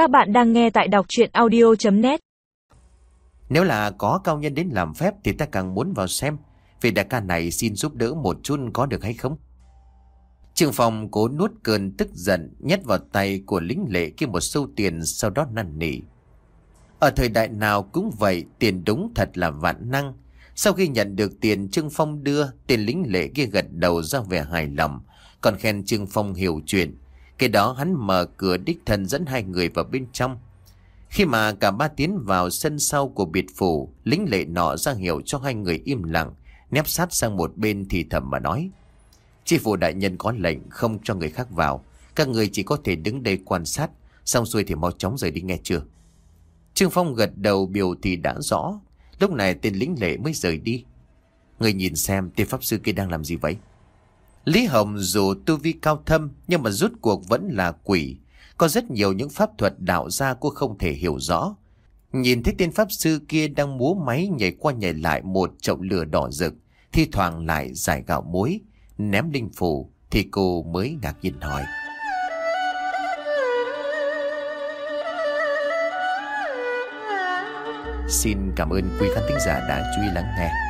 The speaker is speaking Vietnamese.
Các bạn đang nghe tại đọc chuyện audio.net Nếu là có cao nhân đến làm phép thì ta càng muốn vào xem. Vì đại ca này xin giúp đỡ một chút có được hay không? Trương Phong cố nuốt cơn tức giận nhét vào tay của lính lệ kia một sâu tiền sau đó năn nỉ. Ở thời đại nào cũng vậy, tiền đúng thật là vạn năng. Sau khi nhận được tiền Trương Phong đưa, tiền lính lệ kia gật đầu ra vẻ hài lòng, còn khen Trương Phong hiểu chuyện. Cái đó hắn mở cửa đích thân dẫn hai người vào bên trong. Khi mà cả ba tiến vào sân sau của biệt phủ, lính lệ nọ ra hiệu cho hai người im lặng, nép sát sang một bên thì thầm mà nói. Chi phủ đại nhân có lệnh không cho người khác vào, các người chỉ có thể đứng đây quan sát, xong xuôi thì mau chóng rời đi nghe chưa. Trương Phong gật đầu biểu thì đã rõ, lúc này tên lính lệ mới rời đi. Người nhìn xem tên pháp sư kia đang làm gì vậy? Lý Hồng dù tu vi cao thâm nhưng mà rút cuộc vẫn là quỷ. Có rất nhiều những pháp thuật đạo ra cô không thể hiểu rõ. Nhìn thấy tên pháp sư kia đang múa máy nhảy qua nhảy lại một chậu lửa đỏ rực, thi thoảng lại giải gạo muối, ném linh phù, thì cô mới ngạc nhiên hỏi. Xin cảm ơn quý khán thính giả đã chú ý lắng nghe.